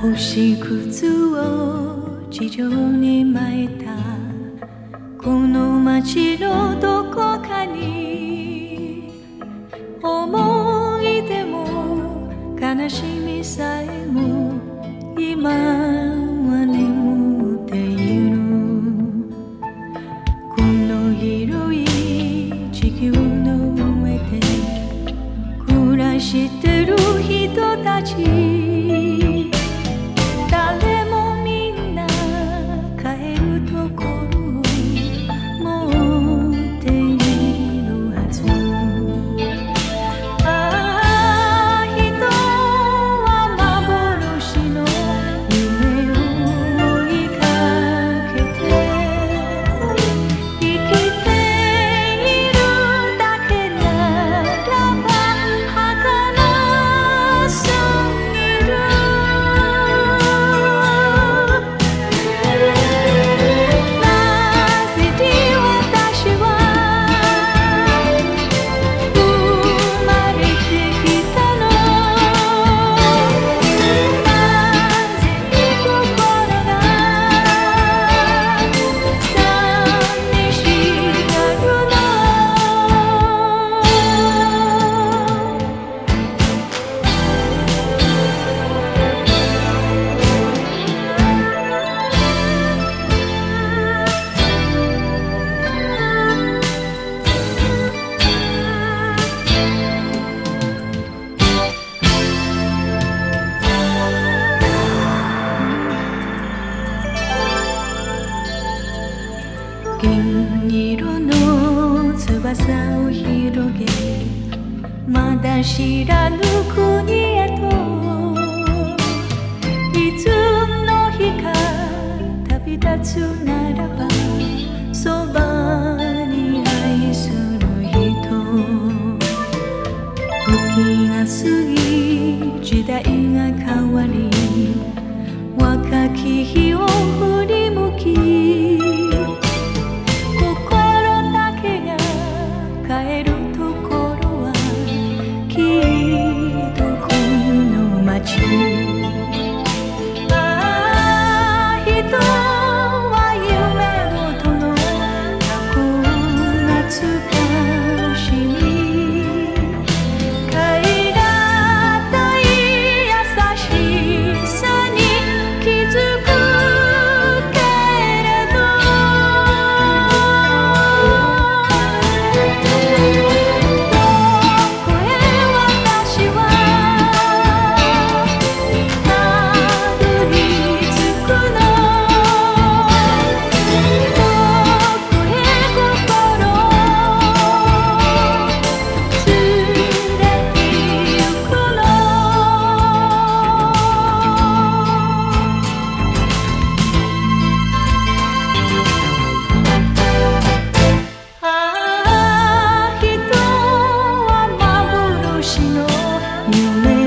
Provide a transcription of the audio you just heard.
星屑を地上に巻いたこの。街のどこかに思い出も悲しみさえも今は眠っている。この広い地球の上で暮らしてる人たち。色の翼を広げまだ知らぬ国へと。いつの日か旅立つならばそばに愛する人。時が過ぎ時代が変わり You